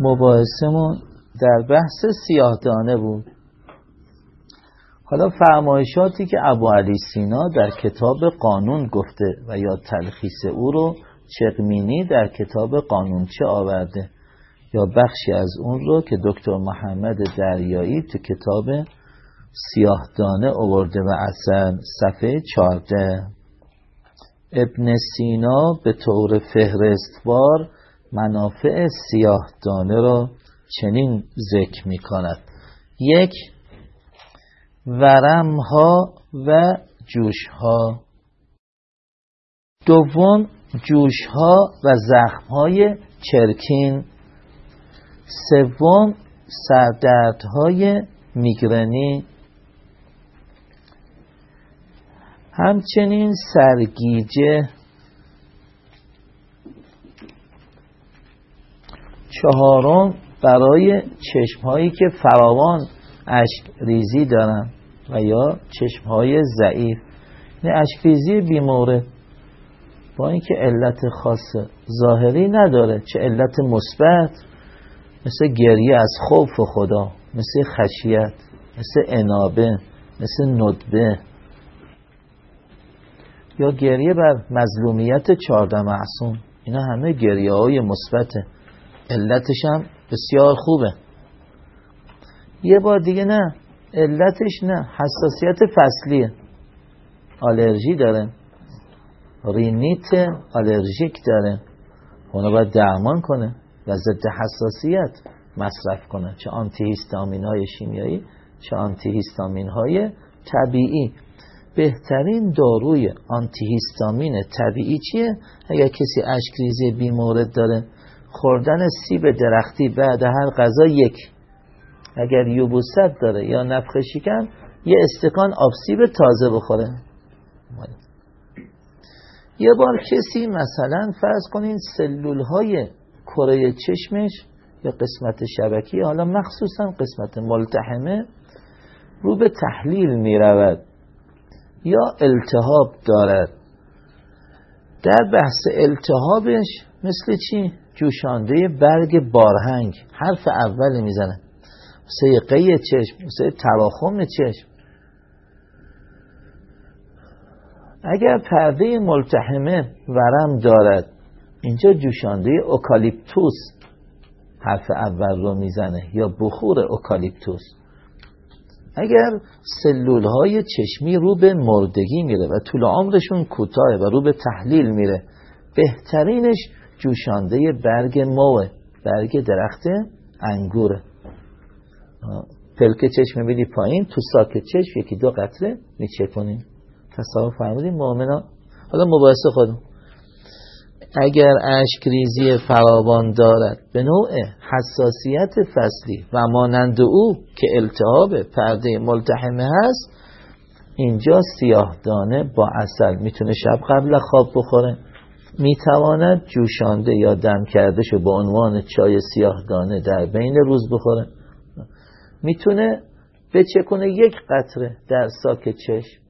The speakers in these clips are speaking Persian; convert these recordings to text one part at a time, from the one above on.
مباحثمون در بحث سیاهدانه بود. حالا فرمایشاتی که ابو علی سینا در کتاب قانون گفته و یا تلخیص او رو چقمینی در کتاب قانونچه آورده؟ یا بخشی از اون رو که دکتر محمد دریایی تو کتاب سیاهدانه آورده و اصل صفحه 14 ابن سینا به طور فهرستوار منافع سیاهدانه را چنین ذکر می کند یک ورمها و جوشها. دوم جوشها و زخمهای چرکین. سوم سردردهای میگرنی. همچنین سرگیجه چهارم برای چشمهایی که فراوان اشک ریزی دارن و یا چشمهای ضعیف. این اشک ریزی بیموره. با اینکه علت خاص ظاهری نداره چه علت مثبت مثل گریه از خوف خدا مثل خشیت مثل انابه مثل ندبه. یا گریه بر مظلومیت چارده معصوم. اینا همه گریه های مثبته. علتش هم بسیار خوبه. یه بار دیگه نه علتش نه حساسیت فصلیه. آلرژی داره. رینیت آلرژیک داره. اونو باید درمان کنه و ضد حساسیت مصرف کنه. چه آنتی هیستامین های شیمیایی چه آنتی هیستامین های طبیعی. بهترین داروی آنتی هیستامین طبیعی چیه؟ اگر کسی اشکریزی بیمورد داره خوردن سیب درختی بعد هر غذا یک. اگر یوبوست داره یا نفخ شکم یه استکان آب سیب تازه بخوره. یه بار کسی مثلا فرض کنین سلول های کره چشمش یا قسمت شبکی حالا مخصوصا قسمت ملتحمه رو به تحلیل می رود یا التهاب دارد. در بحث التهابش مثل چی؟ جوشانده برگ بارهنگ. حرف اول می‌زنه. مثل قی چشم مثل تراخم چشم. اگر پرده ملتحمه ورم دارد اینجا جوشانده اوکالیپتوس حرف اول رو می‌زنه یا بخور اوکالیپتوس. اگر سلول های چشمی رو به مردگی میره و طول عمرشون کوتاه و رو به تحلیل میره بهترینش جوشانده برگ موه برگ درخت انگوره پلک چشم می‌بینی پایین تو ساک چشم یکی دو قطره میچکنیم تصور فرمودیم مؤمنا حالا مباحثه خودم اگر اشک ریزی فراوان دارد به نوع حساسیت فصلی و مانند او که التهاب پرده ملتحمه هست اینجا سیاه دانه با اصل می‌تونه شب قبل خواب بخوره. می‌تواند جوشانده یا دم کرده شو به عنوان چای سیاه دانه در بین روز بخوره. می‌تونه بچکونه یک قطره در ساک چشم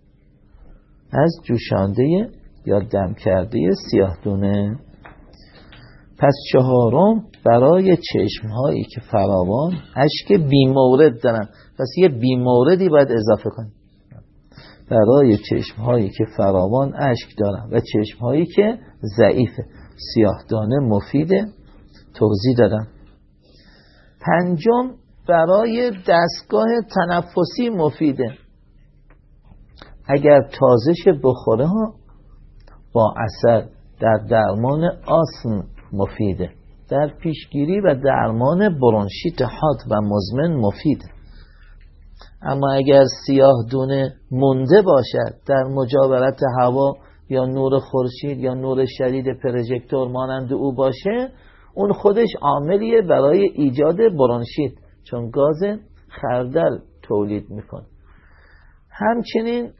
از جوشانده یا دم کرده سیاه دونه پس چهارم برای چشم هایی که فراوان اشک بیمورد دارن. پس یه بیموردی باید اضافه کنیم. برای چشم هایی که فراوان اشک دارن و چشم هایی که ضعیفه. سیاه دانه مفیده توضیح دادم. پنجم برای دستگاه تنفسی مفیده. اگر تازش بخوره ها با اثر در درمان آسم مفیده. در پیشگیری و درمان برونشیت حاد و مزمن مفید اما اگر سیاه دونه مونده باشد در مجاورت هوا یا نور خورشید یا نور شدید پروژکتور مانند او باشه اون خودش عاملیه برای ایجاد برانشید چون گاز خردل تولید می‌کنه همچنین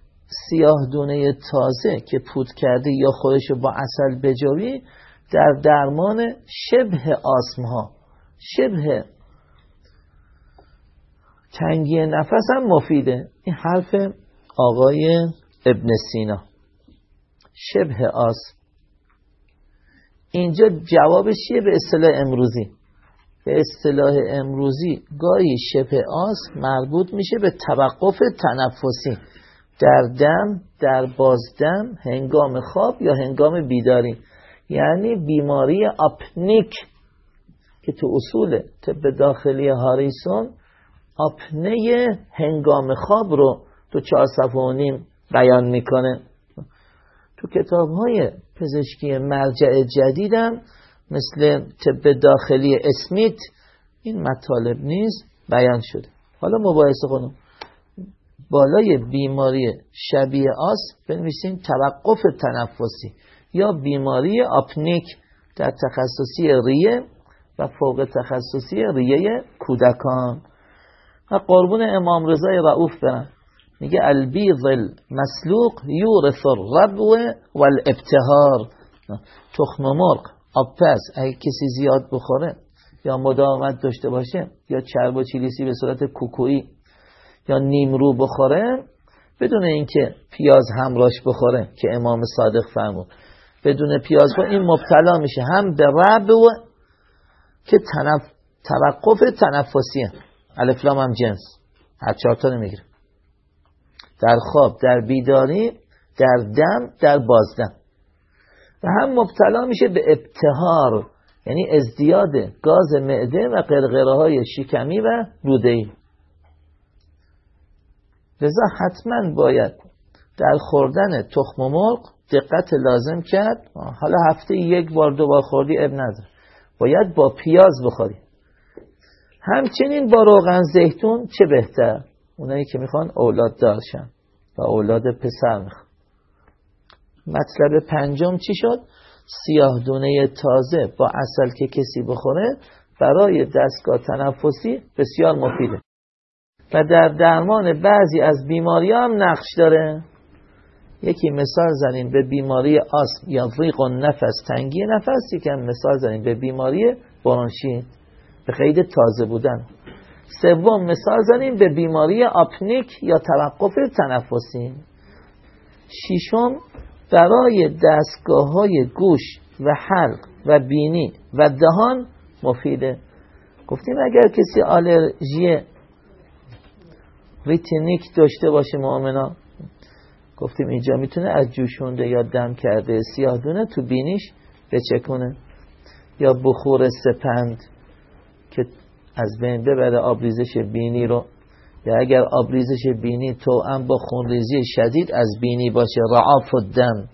سیاه دونه تازه که پود کرده یا خودش با اصل بجاوی در درمان شبه آسم ها شبه تنگی نفس هم مفیده. این حرف آقای ابن سینا. شبه آسم اینجا جوابش چیه؟ به اصطلاح امروزی. به اصطلاح امروزی گاهی شبه آس مربوط میشه به توقف تنفسی. در دم در بازدم هنگام خواب یا هنگام بیداری. یعنی بیماری آپنیک که تو اصول طب داخلی هاریسون آپنه هنگام خواب رو تو چهار صفحه و نیم بیان می‌کنه. تو کتاب های پزشکی مرجع جدیدم مثل طب داخلی اسمیت این مطالب نیز بیان شده. حالا مباحثه کنم بالای بیماری شبیه آس بنویسیم توقف تنفسی یا بیماری آپنیک در تخصصی ریه و فوق تخصصی ریه کودکان. و قربون امام رضای رعوف برن میگه البیض المسلوق یورث الربو والابتهار تخم مرغ آبپز اگه کسی زیاد بخوره یا مداومت داشته باشه یا چرب و چیلیسی به صورت کوکویی یا نیمرو بخوره بدون اینکه پیاز همراش بخوره که امام صادق فرمود بدون پیاز با این مبتلا میشه هم به رب و که تنف... توقف تنفسیه الفلام هم جنس. هر چهارتا نمی‌گیره. در خواب در بیداری در دم در بازدم. و هم مبتلا میشه به ابتهار یعنی ازدیاد گاز معده و قرقره های شکمی و رودهی لذا حتما باید در خوردن تخم مرغ دقت لازم کرد. حالا هفته یک بار دو بار خوردی اب نداره باید با پیاز بخوری. همچنین با روغن زیتون چه بهتر؟ اونایی که می‌خوان اولاد دارشن و اولاد پسر می‌خوان. مطلب پنجم چی شد؟ سیاه دونه تازه با اصل که کسی بخوره برای دستگاه تنفسی بسیار مفیده. و در درمان بعضی از بیماری هم نقش داره. یکی مثال زنیم به بیماری آسم یا ریق و نفس تنگی نفس یکم مثال زنیم به بیماری برونشیت به قید تازه بودن. سوم مثال زنیم به بیماری آپنیک یا توقف تنفسی ششم برای دستگاه های گوش و حلق و بینی و دهان مفیده. گفتیم اگر کسی آلرژی ریتینیک داشته باشه مؤمنا گفتیم اینجا می‌تونه از جوشونده یا دم کرده سیاه دونه تو بینیش بچکونه یا بخور سپند. از بین ببره آبریزش بینی رو. یا اگر آبریزش بینی تو هم با خونریزی شدید از بینی باشه رعاف و دم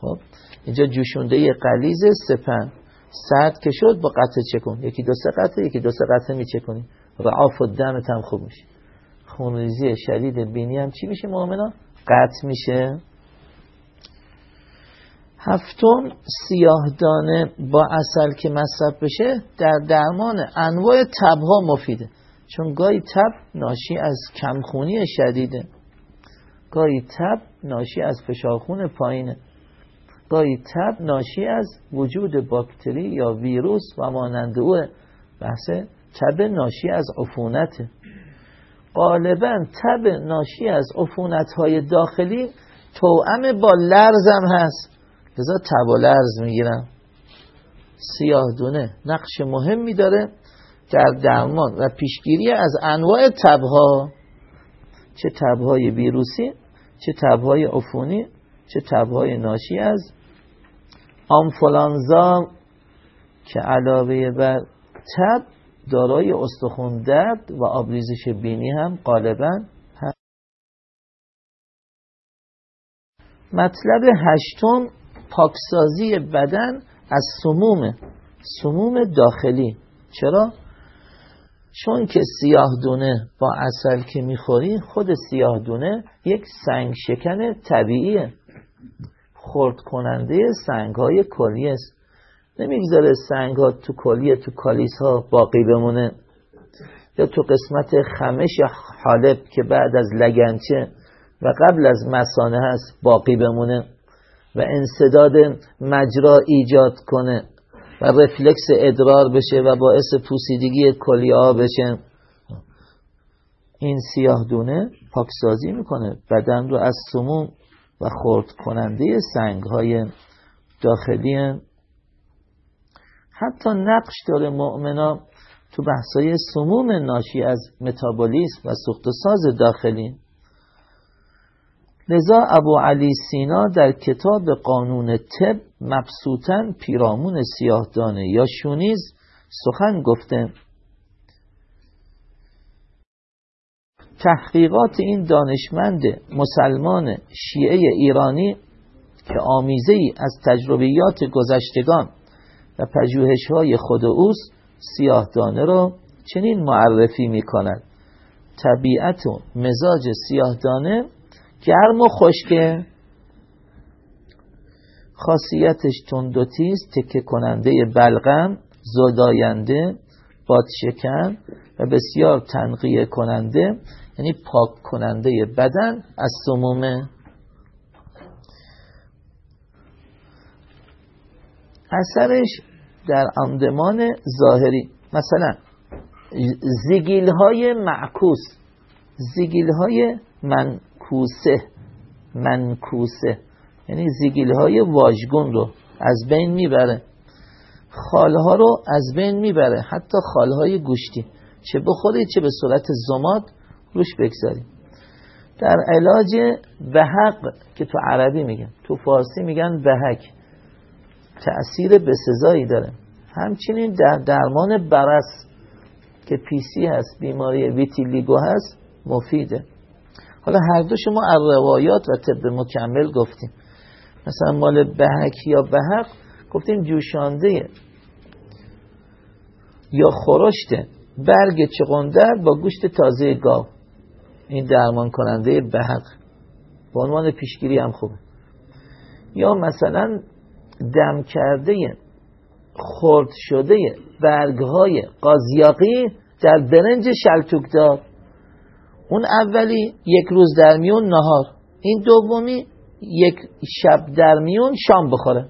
خب اینجا جوشونده غلیظ سپند. سرد که شد با قطره چکون یکی دو سه قطره یکی دو سه قطره میچکنی رعاف و دمت هم خوب میشه. خونریزی شدید بینی هم چی میشه مؤمنا قطع میشه. هفتم سیاهدانه با اصل که مصرف بشه در درمان انواع تبها مفیده چون گاهی تب ناشی از کمخونی شدیده. گاهی تب ناشی از فشارخون پایینه. گاهی تب ناشی از وجود باکتری یا ویروس و مانند او. بحث تب ناشی از عفونته. غالبا تب ناشی از عفونت های داخلی توأم با لرزم هست. لذا تب و لرز می‌گیرم سیاه دونه. نقش مهمی داره در درمان و پیشگیری از انواع تبها. چه تبهای ویروسی چه تبهای عفونی چه تبهای ناشی از آنفولانزا که علاوه بر تب دارای استخون درد و آبریزش بینی هم غالبا مطلب هشتم پاکسازی بدن از سموم سموم داخلی. چرا؟ چون که سیاه دونه با اصل که می‌خوری خود سیاه دونه یک سنگ شکن طبیعیه. خورد کننده سنگ های کلی است. نمی‌گذاره سنگ ها تو کلیه تو کالیس ها باقی بمونه. یا تو قسمت خمش یا حالب که بعد از لگنچه و قبل از مسانه هست باقی بمونه. و انصداد مجرا ایجاد کنه و رفلکس ادرار بشه و باعث پوسیدگی کلیه بشه. این سیاه دونه پاکسازی می‌کنه. بدن رو از سموم و خورد کننده سنگ های داخلی. حتی نقش داره مؤمنا تو بحثای سموم ناشی از متابولیسم و سوخت ساز داخلی. لذا ابو علی سینا در کتاب قانون طب مبسوطن پیرامون سیاهدانه یا شونیز سخن گفته. تحقیقات این دانشمند مسلمان شیعه ایرانی که آمیزه ای از تجربیات گذشتگان و پژوهش های خود اوست سیاهدانه را چنین معرفی می کند طبیعت و مزاج سیاهدانه گرم و خشکه. خاصیتش تند و تیز تکه کننده بلغم زداینده بادشکن و بسیار تنقیه کننده یعنی پاک کننده بدن از سموم اثرش در اندمان ظاهری. مثلا زیگیل های معکوس زیگیل های منکوسه. منکوسه. یعنی زیگیل های واژگون رو از بین می‌بره. خالها رو از بین می‌بره. حتی خالهای گوشتی. چه بخورید چه به صورت زماد روش بگذاریم در علاج بحق که تو عربی میگن تو فارسی میگن بحک تأثیر بسزایی داره. همچنین در درمان برس که پیسی هست بیماری ویتیلیگو هست مفیده. حالا هر دو شما روایات و طب مکمل گفتیم مثلا مال بهک یا بهق گفتیم جوشانده یا خورشت برگ چقندر با گوشت تازه گاو. این درمان کننده بهق. به عنوان پیشگیری هم خوبه. یا مثلا دم کرده خرد شده برگ های قازیاقی در برنج شلتوکدار. اون اولی یک روز در میون نهار. این دومی یک شب در میون شام بخوره.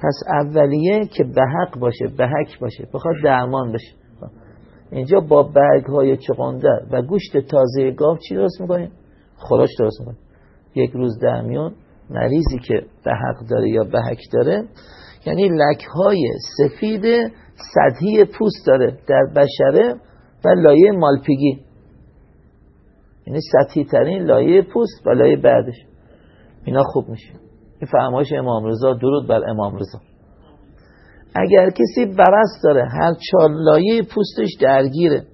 پس اولیه که بحق باشه بحک باشه بخواد درمان بشه. اینجا با برگ های چقندر و گوشت تازه گاو چی درست می‌کنیم؟ خورش درست می‌کنیم. یک روز در میون مریضی که بحق داره یا بحک داره یعنی لک های سفید سطحی پوست داره در بشره و لایه مالپیگی. یعنی سطحی ترین لایه پوست و لایه بعدش. اینا خوب میشه. این فرمایش امام رضا درود بر امام رضا. اگر کسی برست داره هر چهار لایه پوستش درگیره.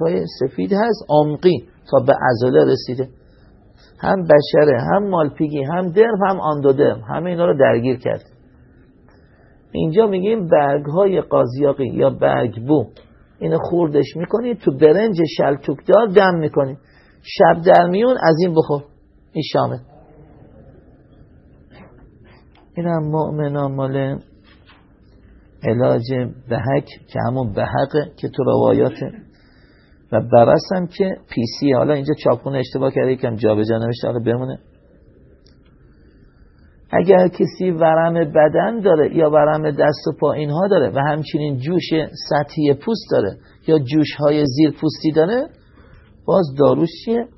های سفید هست عمقی تا به عضله رسیده. هم بشره هم مالپیگی هم درم هم آندودرم. همه اینا رو درگیر کرد. اینجا میگیم برگ های قازیاقی یا برگ بو. اینو خوردش می‌کنی تو برنج شلتوکدار دم می‌کنی. شب در میون از این بخور. این شامه. این هم مؤمنان مال علاج بهک که همون بهقه که تو روایاته و برسم که پیسی حالا اینجا چاپونه اشتباه کرده یکم جا به جا نوشته بمونه. اگر کسی ورم بدن داره یا ورم دست و پا اینها داره. و همچنین جوش سطحی پوست داره. یا جوش های زیر پوستی داره باز داروش چیه؟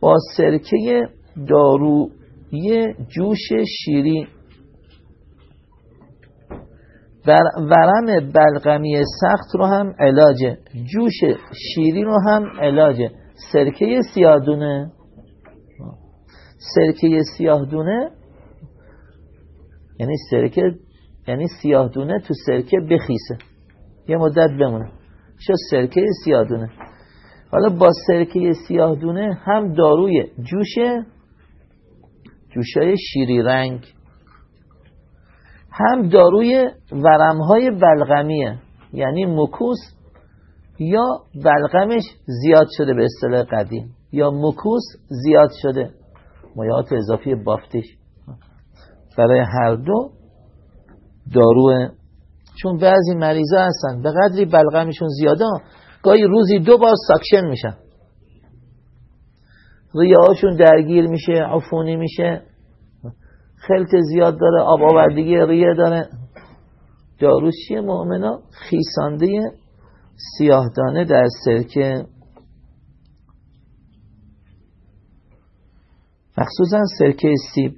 با سرکه داروی جوش شیری ورم بلغمی سخت رو هم علاجه. جوش شیری رو هم علاجه. سرکه سیاهدونه؟ سرکه سیاهدونه؟ یعنی سرکه یعنی سیاهدونه تو سرکه بخیسه. یه مدت بمونه. شو سرکه سیاهدونه؟ حالا با سرکه سیاهدونه هم داروی جوشه جوشای شیری رنگ هم داروی ورمهای بلغمیه یعنی مکوس یا بلغمش زیاد شده به اصطلاح قدیم یا مکوس زیاد شده. مایات اضافی بافتش برای هر دو داروه. چون بعضی مریضا هستن به قدری بلغمشون زیاده گاهی روزی دو بار ساکشن میشن. ریه هاشون درگیر میشه عفونی میشه. خلط زیاد داره آب آوردگی ریه داره. داروش چیه مؤمنا خیسانده سیاهدانه در سرکه. مخصوصا سرکه سیب.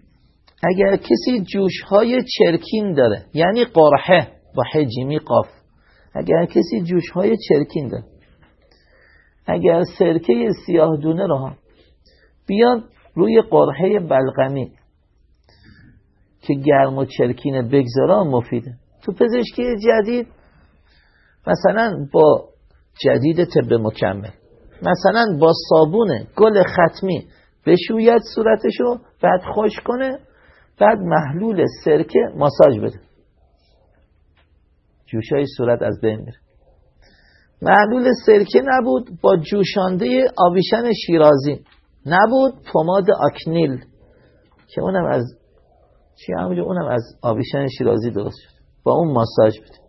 اگر کسی جوش های چرکین داره یعنی قرحه با حجیمی قاف. اگر کسی جوش های چرکین داره اگر سرکه سیاه دونه رو بیاد روی قرحه بلغمی که گرم و چرکین بگذارا مفیده. تو پزشکی جدید مثلا با جدید طب مکمل مثلا با صابون گل ختمی بشوید صورتشو بعد خوش کنه بعد محلول سرکه ماساژ بده. جوشای صورت از بین میره. محلول سرکه نبود با جوشانده آویشن شیرازی. نبود پماد آکنیل. که اونم از چی اونم از آویشن شیرازی درست شد. با اون ماساژ بده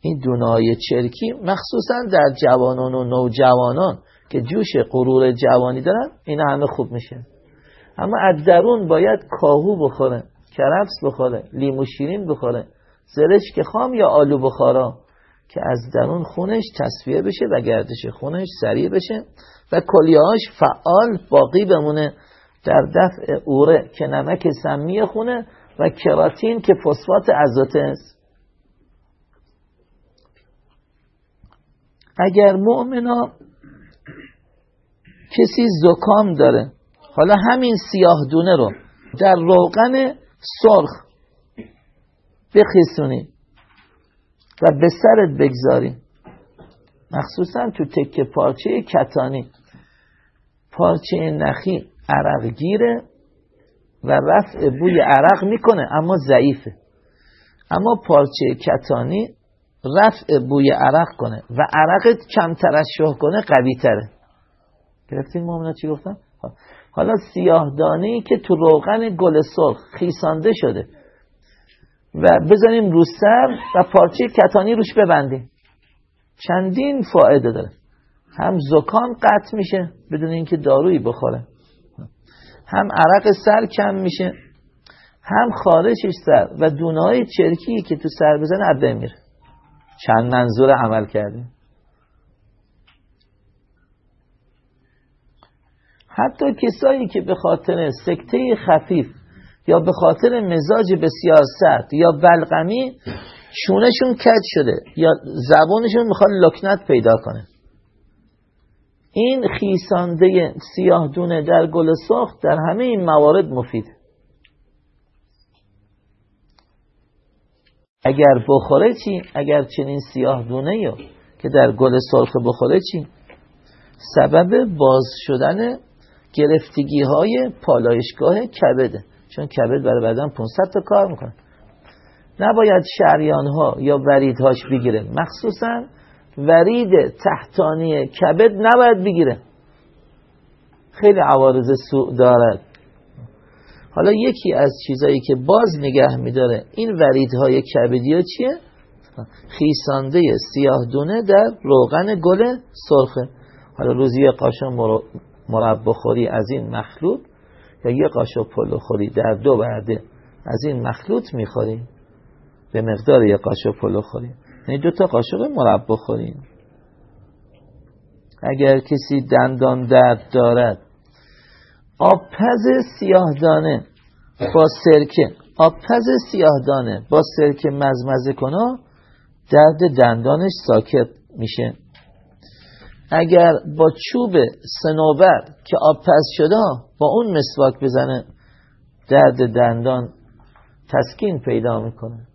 این دونای چرکی مخصوصا در جوانان و نوجوانان که جوش غرور جوانی دارن این همه خوب میشه اما از درون باید کاهو بخوره کرفس بخوره لیمو شیرین بخوره زرشک خام یا آلو بخارا. که از درون خونش تصفیه بشه و گردش خونش سریع بشه و کلیهاش فعال باقی بمونه در دفع اوره که نمک سمی خونه و کراتین که فسفات ازوته است. اگر مؤمنا کسی زکام داره حالا همین سیاه دونه رو در روغن سرخ بخیسونی و به سرت بگذاری مخصوصا تو تکه پارچه کتانی. پارچه نخی عرق گیره و رفع بوی عرق می‌کنه اما ضعیفه. اما پارچه کتانی رفع بوی عرق کنه و عرقت کم ترشح کنه قوی تره گرفتین مومنه چی گفتم؟ حالا سیاه ای که تو روغن گل سرخ خیسانده شده. و بزنیم رو سر و پارچه کتانی روش ببندیم. چندین فایده داره. هم زکام قطع میشه بدون اینکه دارویی بخوره. هم عرق سر کم میشه. هم خارشش سر و دونه های چرکی که تو سر بزنه عبده میره. چند منظور عمل کردیم. حتی کسایی که به خاطر سکته خفیف یا به خاطر مزاج بسیار سرد یا بلغمی شونشون کج شده یا زبانشون می‌خواد لکنت پیدا کنه این خیسانده سیاه دونه در گل سرخ در همه این موارد مفید اگر بخوره چی؟ اگر چنین سیاه دونه یا که در گل سرخ بخوره چی؟ سبب باز شدن گرفتگی های پالایشگاه کبده چون کبد برای بدن 500 تا کار می‌کنه. نباید شریان ها یا وریدهاش بگیره. مخصوصا ورید تحتانی کبد نباید بگیره. خیلی عوارض سوء دارد. حالا یکی از چیزایی که باز نگه میداره این وریدهای کبدی ها چیه؟ خیسانده سیاه دونه در روغن گل سرخه. حالا روزی یه قاشق مربا خوری از این مخلوط. یا یه قاشق پلو خوری در دو بعده از این مخلوط می‌خوریم. به مقدار یه قاشق پلو خوریم یعنی دو تا قاشق مربا خوریم اگر کسی دندان درد دارد آبپز سیاهدانه با سرکه آبپز سیاهدانه با سرکه مزمزه کنه درد دندانش ساکت میشه. اگر با چوب سنوبر که آبپز شده با اون مسواک بزنه درد دندان تسکین پیدا می‌کنه.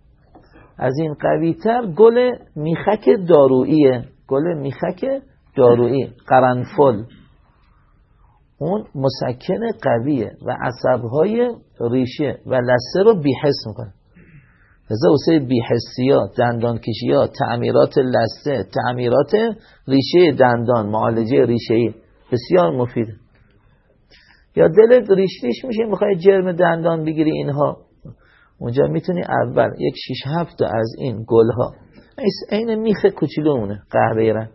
از این قویتر گل میخک داروییه. گل میخک دارویی قرنفل. اون مسکن قویه و عصبهای ریشه و لسه رو بیحس می‌کنه. لذا اوسه بیحسی ها دندان کشی ها تعمیرات لسه تعمیرات ریشه دندان معالجه ریشه ای بسیار مفیده یا دلت ریش ریش میشه می‌خوای جرم دندان بگیری اینها. اونجا می‌تونی اول یک شیش هفت از این گل ها این میخ کوچولومونه قهوه رنگ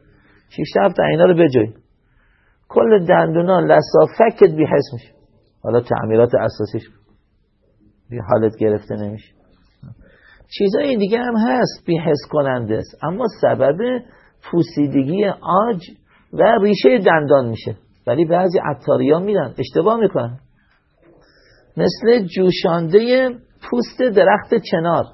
شیش هفت اینا رو بجوی. کل دندونا لسافکت بی حس میشه. حالا تعمیرات اساسیش بی حالت گرفته نمیشه. چیزای دیگه هم هست بی حس کننده است. اما سبب پوسیدگی آج و ریشه دندان میشه. ولی بعضی عطاری ها میرن اشتباه می‌کنن. مثل جوشانده پوست درخت چنار.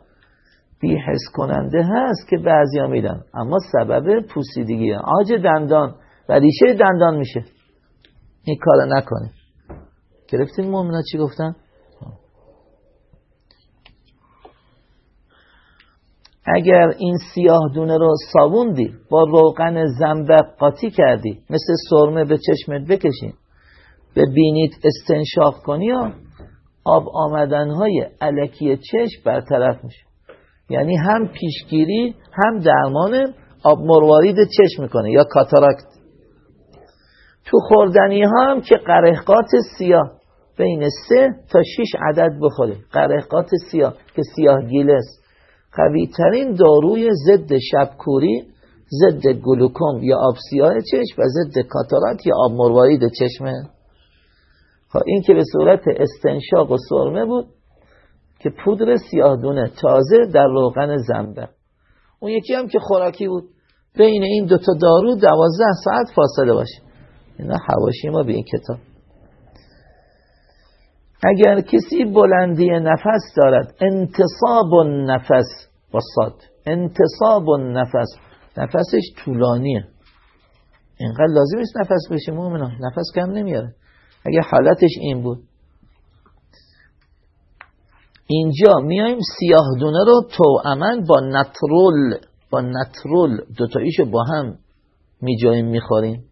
بی حس کننده هست که بعضی ها میدن اما سبب پوسیدگی آج دندان و ریشه دندان میشه. این کار نکنه. گرفتین مومنا چی گفتن؟ اگر این سیاه دونه رو صابوندی با روغن زنبق قاطی کردی مثل سرمه به چشمت بکشی به بینید استنشاق کنی یا آب آمدنهای علکی چشم برطرف میشه. یعنی هم پیشگیری هم درمان آب مروارید چشم می‌کنه یا کاتاراکت. تو خوردنی ها هم که قرهقات سیاه بین سه تا شیش عدد بخوره قرهقات سیاه که سیاه گیله است. قوی ترین داروی ضد شبکوری ضد گلوکوم یا آب سیاه چشم و ضد کاتاراکت یا آب مروارید چشمه خب این که به صورت استنشاق و سرمه بود که پودر سیاه دونه تازه در روغن زنبق اون یکی هم که خوراکی بود. بین این دوتا دارو دوازده ساعت فاصله باشه. اینا حواشی ما به این کتاب. اگر کسی بلندی نفس دارد انتصاب نفس با صاد انتصاب نفس نفسش طولانیه. اینقدر لازم است نفس بشه مومنا نفس کم نمیاره. اگر حالتش این بود. اینجا میایم سیاه دونه رو توامن با نترول. با نترول. دوتاییشو با هم میجاییم می‌خوریم.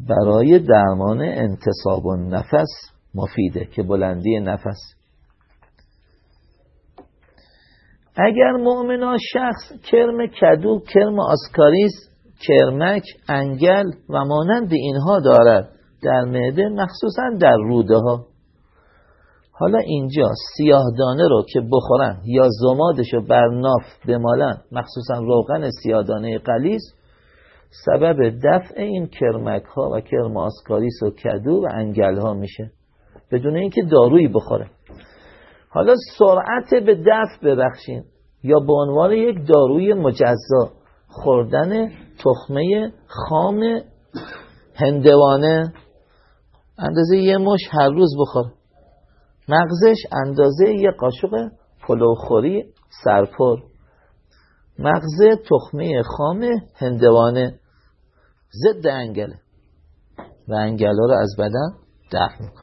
برای درمان انتصاب و نفس مفیده که بلندی نفس. اگر مؤمنا شخص کرم کدو کرم آسکاریس کرمک انگل و مانند اینها دارد در معده مخصوصا در روده ها حالا اینجا سیاه دانه رو که بخورن یا زمادش رو بر ناف بمالن مخصوصا روغن سیاه دانه قلیز سبب دفع این کرمک ها و کرم آسکاریس و کدو و انگل ها میشه. بدون اینکه دارویی بخوره. حالا سرعت به دفع ببخشین. یا به عنوان یک داروی مجزا خوردن تخمه خام هندوانه. اندازه یه مش هر روز بخور مغزش اندازه یه قاشق پلوخوری سرپر. مغز تخمه خام هندوانه. ضد انگله و انگله رو از بدن دفع می‌کنه.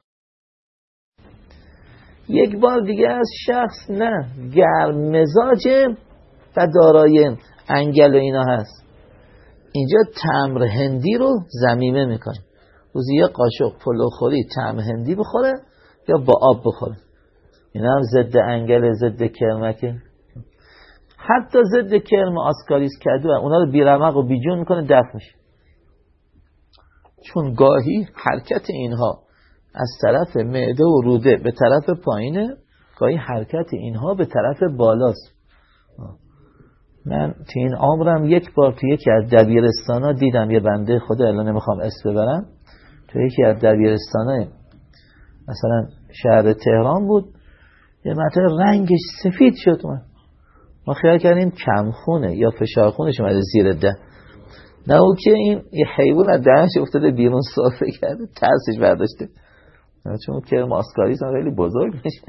یک بار دیگه از شخص نه گرم مزاج و دارای انگل و اینا هست. اینجا تمر هندی رو زمیمه می‌کنه. روزی یه قاشق پلوخوری تمر هندی بخوره یا با آب بخوره. اینا هم ضد انگل ضد کرمکه. حتی ضد کرم آسکاریس کدو اونا رو بیرمق و بیجون می‌کنه دفع میشه. چون گاهی حرکت اینها از طرف معده و روده به طرف پایینه گاهی حرکت اینها به طرف بالاست. من تو این عمرم یک بار تو یکی از دبیرستان ها دیدم یه بنده خدا الان نمی‌خوام اسم ببرم. تو یکی از دبیرستان های مثلا شهر تهران بود. یه مطلب رنگش سفید شد. من ما خیال کردیم کمخونه یا فشارخونش اومده زیر ده. نه او که این یه حیوان از دهنش افتاده بیرون صافه کرده ترسش برداشته. چون کرم آسکاری خیلی بزرگ میشه.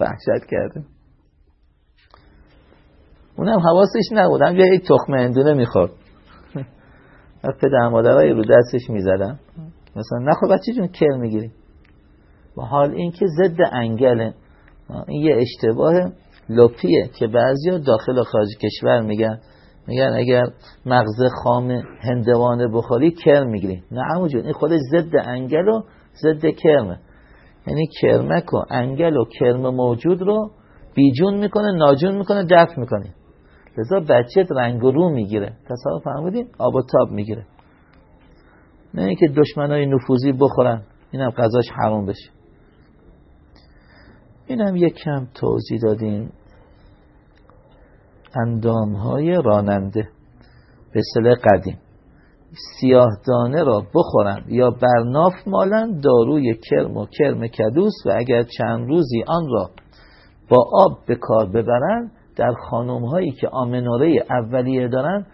وحشت کرده. اونم حواسش نبود. هم یک تخمه اندونه می‌خورد. پدر مادرهای رو دستش می‌زدن مثلا نخور بچه جون کر می‌گیری و حال اینکه ضد انگله. این یه اشتباه لپیه که بعضیا داخل و خارج کشور میگن میگن اگر مغز خام هندوانه بخوری کرم می‌گیری. نه همونجور این خودش ضد انگل و ضد کرمه یعنی کرمک و انگل و کرم موجود رو بیجون می‌کنه ناجون می‌کنه دفع می‌کنه. لذا بچه رنگ و رو می‌گیره. تصور فهمیدین آب و تاب می‌گیره. نه اینکه دشمنای نفوذی بخورن اینم غذاش حرام بشه. این هم یک کم توضیح دادیم. اندام های راننده. به صله قدیم. سیاه دانه را بخورند یا برناف مالند داروی کرم و کرم کدوس و اگر چند روزی آن را با آب به کار ببرند در خانم هایی که آمنوره اولیه دارن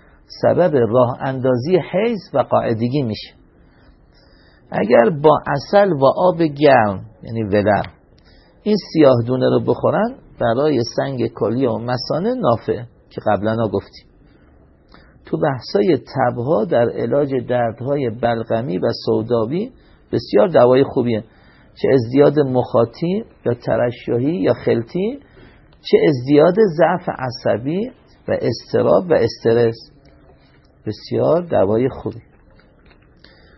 سبب راه اندازی حیز و قاعدگی میشه. اگر با اصل و آب گرم یعنی ولر این سیاه دونه رو بخورن برای سنگ کلی و مسانه نافه که قبلا گفتیم. تو بحثای تبها در علاج دردهای بلغمی و سوداوی بسیار دوای خوبیه. چه ازدیاد مخاطی یا ترشحی یا خلطی چه ازدیاد ضعف عصبی و استراب و استرس. بسیار دوای خوبی.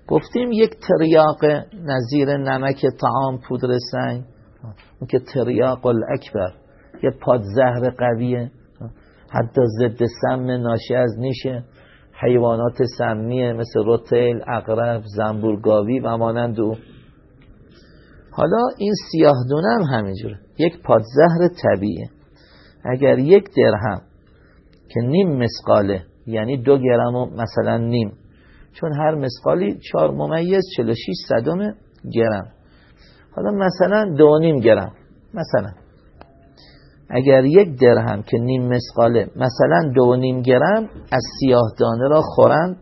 گفتیم یک تریاق نظیر نمک طعام پودر سنگ اون که تریاق الاکبر. یه پادزهر قویه. حتی ضد سم ناشی از نیشه. حیوانات سمیه مثل روتیل، اقرب، زنبورگاوی و مانند او. حالا این سیاه دونم همینجوره یک پادزهر طبیعیه. اگر یک درهم که نیم مسقاله یعنی دو گرم و مثلا نیم. چون هر مسقالی چهار ممیز 46 صدم گرم. حالا مثلا دو نیم گرم. مثلا. اگر یک درهم که نیم مسقاله مثلا دو نیم گرم از سیاه دانه را خورند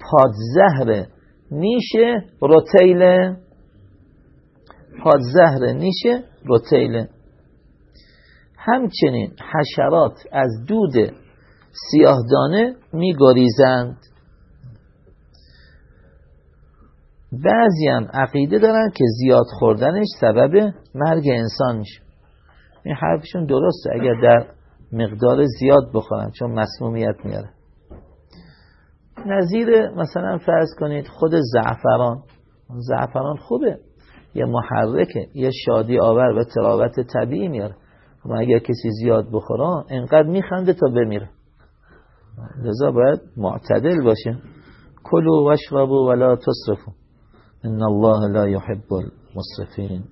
پادزهر نیش روتیل پادزهر نیش روتیل. همچنین حشرات از دود سیاه دانه می گریزند بعضی هم عقیده دارن که زیاد خوردنش سبب مرگ انسان میشه این حرفشون درسته. اگر در مقدار زیاد بخورن چون مسمومیت میاره. نظیر مثلا فرض کنید خود زعفران. زعفران خوبه. یه محرکه یه شادی آور و تراوت طبیعی میاره. اما اگر کسی زیاد بخوره انقدر میخنده تا بمیره. لذا باید معتدل باشه کلو واشربو ولا تصرفو ان الله لا يحب المصرفین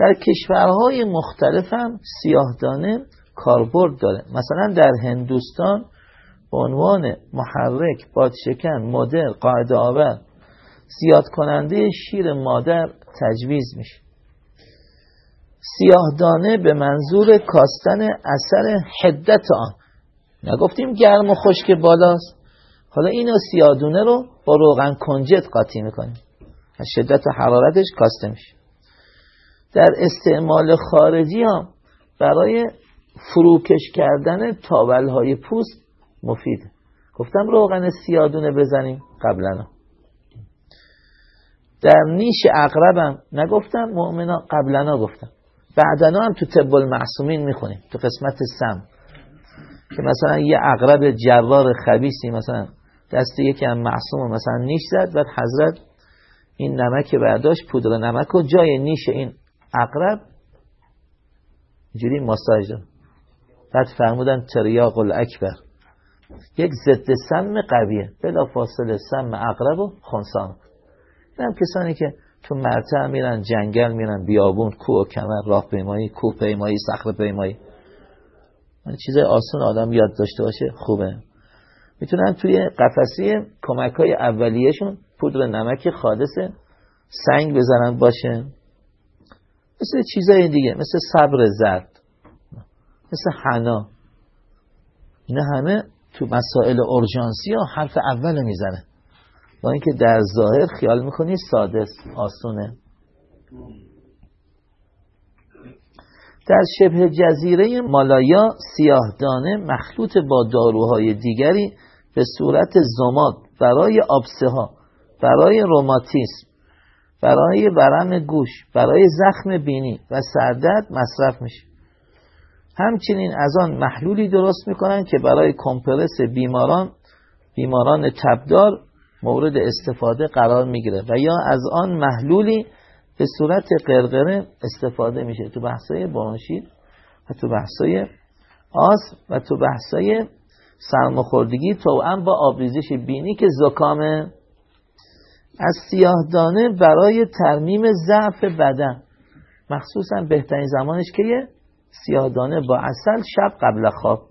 در کشورهای مختلف هم سیاهدانه کاربرد داره. مثلا در هندوستان به عنوان محرک بادشکن مدر قاعده آور زیاد کننده شیر مادر تجویز میشه. سیاهدانه به منظور کاستن اثر حدت آن. نگفتیم گرم و خشک بالاست. حالا اینو سیادونه رو با روغن کنجد قاطی می‌کنیم. از شدت حرارتش کاسته میشه. در استعمال خارجی هم برای فروکش کردن تاول های پوست مفیده گفتم روغن سیادونه بزنیم قبلا. در نیش اقربم نگفتم مؤمنا قبلا گفتم. بعدنا هم تو طب المعصومین می‌خونیم تو قسمت سم. که مثلا یه اقرب جوار خبیسی مثلا دست یکی هم معصوم مثلا نیش زد بعد حضرت این نمک برداشت پودر نمک و جای نیش این اقرب. اینجوری ماساژ. بعد فرمودن تریاق الاکبر. یک ضد سم قویه. بلا فاصله سم اقرب و خونسان. این هم کسانی که تو مرتع میرن جنگل میرن بیابون کوه و کمر راه پیمایی کوه پیمایی صخره پیمایی چیزای آسون آدم یاد داشته باشه خوبه. می‌تونن توی قفسی کمک های اولیهشون پودر نمک خالص سنگ بزنن باشه. مثل چیزای دیگه مثل صبر زرد مثل حنا. اینا همه تو مسائل اورژانسی ها حرف اول می‌زنه. با اینکه در ظاهر خیال می‌کنی ساده آسونه. در شبه جزیره مالایا سیاهدانه مخلوط با داروهای دیگری به صورت زماد برای آبسه ها برای روماتیسم برای ورم گوش برای زخم بینی و سردرد مصرف میشه. همچنین از آن محلولی درست می‌کنن که برای کمپرس بیماران بیماران تبدار مورد استفاده قرار می‌گیره و یا از آن محلولی به صورت قرقره استفاده میشه. تو بحثای برونشید و تو بحثای آس و تو بحثای تو با آبریزش بینی که زکامه از سیاه دانه برای ترمیم ضعف بدن. مخصوصا بهترین زمانش که یه سیاهدانه با اصل شب قبل خواب.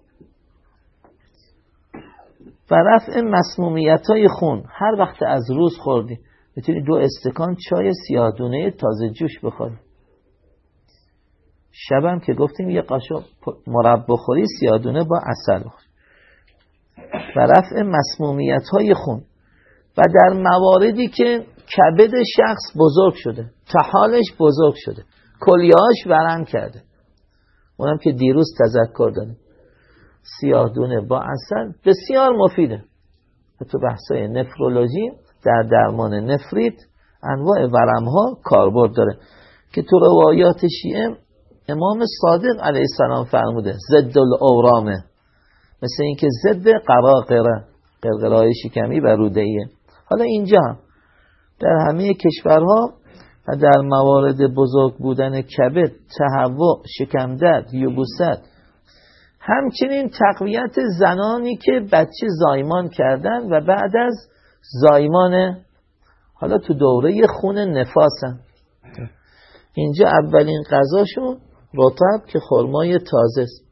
و رفع مسمومیت های خون. هر وقت از روز خوردی می‌تونی دو استکان چای سیاهدونه تازه جوش بخوری. شبم که گفتیم یه قاشق مرب بخوری سیاهدونه با اصل بخوری. و رفع مسمومیت های خون. و در مواردی که کبد شخص بزرگ شده تحالش بزرگ شده کلیاش ورم کرده. اونم که دیروز تذکر دادیم. سیاه دونه با اصل بسیار مفیده. تو بحثای نفرولوژی در درمان نفریت انواع ورم ها کاربرد داره. که تو روایات شیعه امام صادق علیه السلام فرموده ضد الاورامه. مثل اینکه ضد قراقره قرقرهای شکمی و رودهیه حالا اینجا در همه کشورها و در موارد بزرگ بودن کبد، تهوع، شکمدرد، یبوست همچنین تقویت زنانی که بچه زایمان کردن و بعد از زایمان حالا تو دوره خون نفاسن. اینجا اولین غذاشون رطب که خرمای تازه است.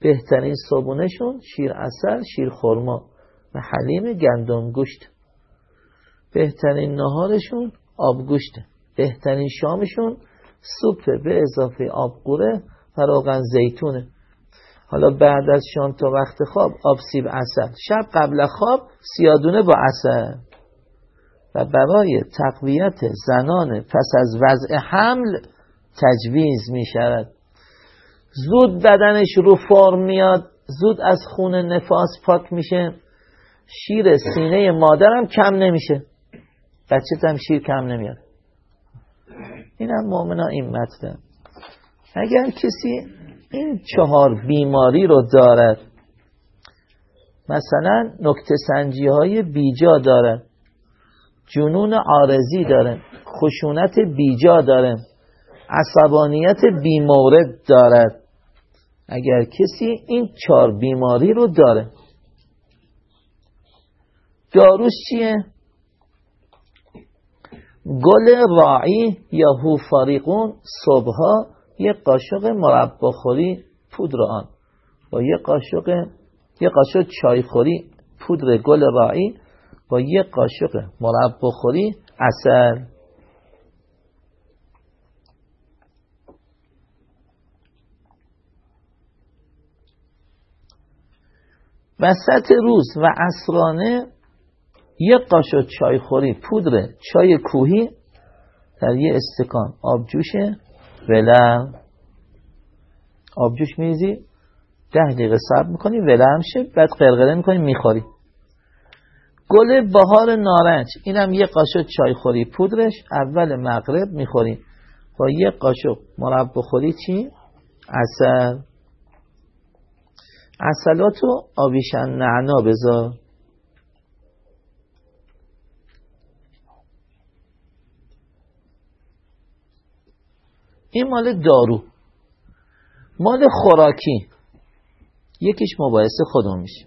بهترین صبونشون شیر اصل شیر خرما و حلیم گندم گوشت. بهترین نهارشون آب گوشته بهترین شامشون سوپ به اضافه آب قوره و روغن زیتونه. حالا بعد از شام تا وقت خواب آب سیب اصل شب قبل خواب سیادونه با اصل و برای تقویت زنان پس از وضع حمل تجویز می شود. زود بدنش رو فرم میاد. زود از خون نفاس پاک میشه. شیر سینه مادرم کم نمیشه. بچه هم شیر کم نمیاد. این هم مؤمنا این مطلب. اگر کسی این چهار بیماری رو دارد مثلا نکته سنجی های بیجا داره جنون عارضی داره خشونت بیجا داره عصبانیت بیمورد دارد. اگر کسی این چهار بیماری رو داره داروش چیه؟ گل راعی یا هوفاریقون صبحها یک قاشق مربا خوری پودر آن. با یک قاشق یک قاشق چای خوری پودر گل راعی با یک قاشق مربا خوری عسل. وسط روز و عصرانه یک قاشق چای خوری پودر چای کوهی در یه استکان. آبجوش ولم. آبجوش میریزی ده دقیقه صبر می‌کنی ولم شه بعد قرقره می‌کنی می‌خوری. گل بهار نارنج اینم یه قاشق چای خوری پودرش اول مغرب می‌خوری. با یه قاشق مربا خوری چی؟ اصل اصلاتو آویشن نعنا بذار. این مال دارو. مال خوراکی. یکیش مباحث خودمون میشه.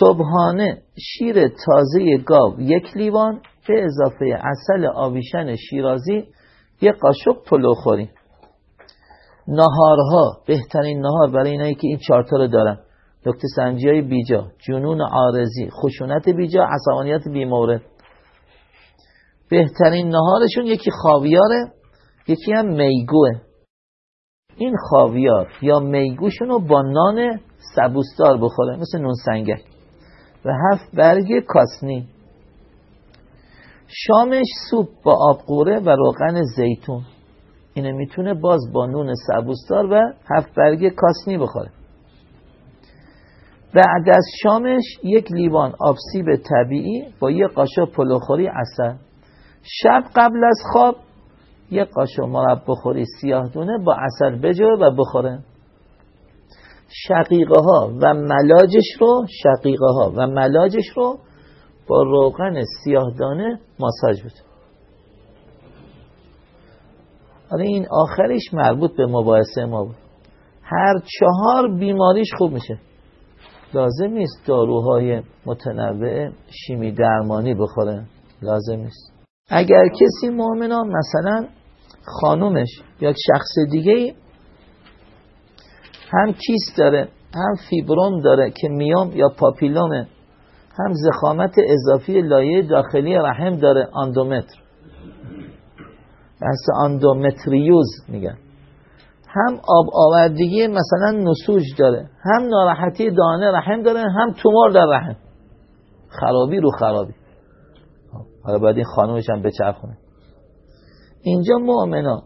صبحانه شیر تازه گاو یک لیوان به اضافه اصل آویشن شیرازی یک قاشق پلو خوریم. نهارها بهترین نهار برای اینایی که این چارتا رو دارن. دکتر سنجی های بیجا جنون عارضی خشونت بیجا عصبانیت بیمورد بهترین نهارشون یکی خاویاره. یکی هم میگوه. این خاویار یا میگوشون رو با نان سبوستار بخوره مثل نون سنگک. و هفت برگ کاسنی. شامش سوپ با آبقوره و روغن زیتون. اینه می‌تونه باز با نون سبوستار و هفت برگ کاسنی بخوره. بعد از شامش یک لیوان آبسیب طبیعی با یک قاشق پلوخوری اصل. شب قبل از خواب یک قاشق مرب بخوری سیاه دونه با اصل بجو و بخوره. شقیقه ها و ملاجش رو شقیقه ها و ملاجش رو با روغن سیاه دانه ماساژ بده. حالا این آخرش مربوط به مباحثه ما بود. هر چهار بیماریش خوب میشه. لازم نیست داروهای متنوع شیمی درمانی بخوره. لازم نیست. اگر کسی مؤمنا مثلا خانومش یا شخص دیگه هم کیست داره هم فیبروم داره که میوم یا پاپیلومه هم زخامت اضافی لایه داخلی رحم داره آندومتر بحث آندومتریوز میگن. هم آب آوردگی مثلا نسوج داره هم ناراحتی دانه رحم داره هم تومار در رحم. خرابی رو خرابی. حالا باید این خانومش هم بچرخونه. اینجا مؤمنا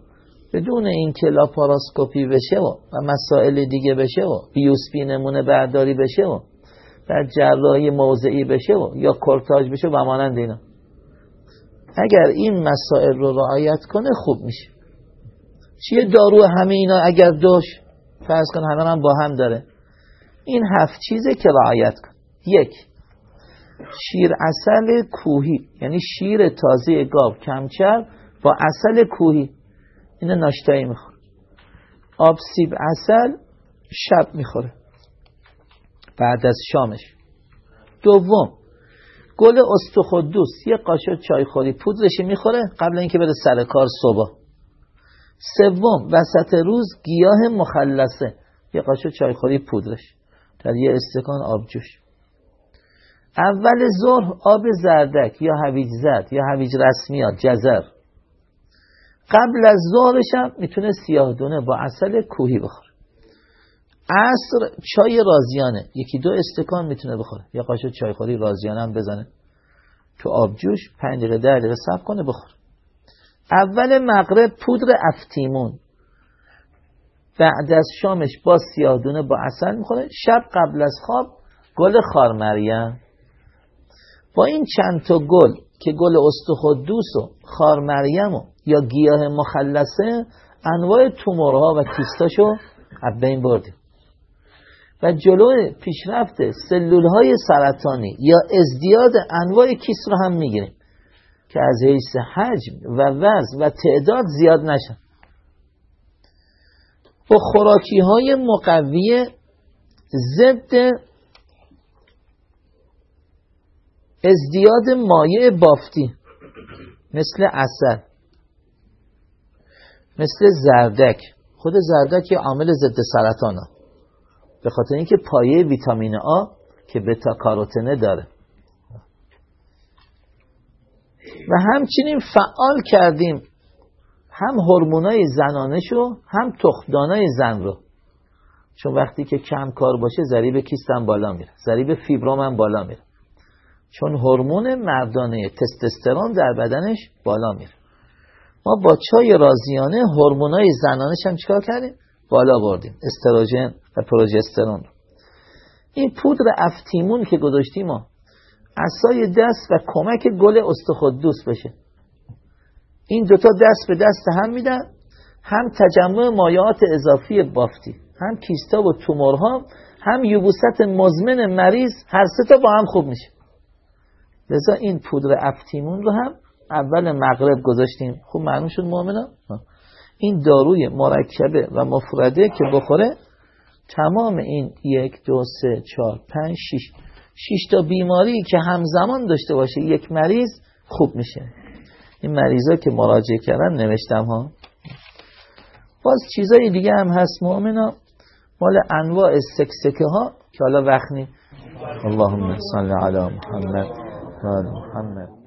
بدون اینکه لاپاراسکوپی بشه و, مسائل دیگه بشه و بیوسپی نمونه برداری بشه و در جراحی موضعی بشه و یا کورتاژ بشه و مانند اینا. اگر این مسائل رو رعایت کنه خوب میشه. چیه دارو همه اینا اگر دوش فرض کن همه هم با هم داره. این هفت چیزه که رعایت کن. یک شیر اصل کوهی یعنی شیر تازه گاو کمچر با اصل کوهی. اینه ناشتایی می‌خوره. آب سیب اصل شب می‌خوره. بعد از شامش. دوم گل استخدوس. یه قاشق چایخوری. پودرش می‌خوره قبل اینکه بره سر کار صبح. سوم وسط روز گیاه مخلصه. یه قاشق چایخوری پودرش. در یه استکان آبجوش. اول ظهر آب زردک یا هویج زرد یا هویج رسمیات جزر. قبل از ظهرش هم می‌تونه سیاه دونه با اصل کوهی بخوره. عصر چای رازیانه. یکی دو استکان می‌تونه بخوره. یا قاشق چایخوری رازیانه هم بزنه. تو آبجوش پنج دقیقه ده دقیقه صبر کنه بخوره. اول مغرب پودر افتیمون. بعد از شامش با سیاهدونه با اصل می‌خوره. شب قبل از خواب گل خارمریم. با این چند تا گل که گل استخدوس و خارمریم و یا گیاه مخلصه انواع تومورها و کیستاشو از بین بردیم. و جلو پیشرفت سلول های سرطانی یا ازدیاد انواع کیست رو هم می‌گیریم که از حیث حجم و وزن و تعداد زیاد نشن. با خوراکی های مقوی ضد ازدیاد مایع بافتی. مثل اصل مثل زردک. خود زردک یه عامل ضد سرطان ها. به خاطر اینکه پایه ویتامین آ که بتا کاروتنه داره. و همچنین فعال کردیم. هم هورمونای زنانشو هم تخمدانای زن رو. چون وقتی که کم کار باشه ضریب کیست هم بالا میره. ضریب فیبروم هم بالا میره. چون هورمون مردانه تستوسترون در بدنش بالا میره. ما با چای رازیانه هورمونای زنانش هم چیکار کردیم؟ بالا بردیم. استروژن و پروژسترون این پودر افتیمون که گذاشتیم ما دست و کمک گل استخدوس بشه. این دوتا دست به دست هم میدن هم تجمع مایعات اضافی بافتی هم کیستا و تومورها هم یوبوست مزمن مریض هر سه تا با هم خوب میشه. لذا این پودر افتیمون رو هم اول مغرب گذاشتیم. خوب معلوم شد مؤمنا این داروی مرکبه و مفرده که بخوره تمام این یک دو سه چهار پنج شیش شش تا بیماری که همزمان داشته باشه یک مریض خوب میشه. این مریضا که مراجعه کردن نوشتم ها. باز چیزای دیگه هم هست مؤمنا مال انواع سکسکه ها که حالا وقت نی اللهم صل علی محمد. محمد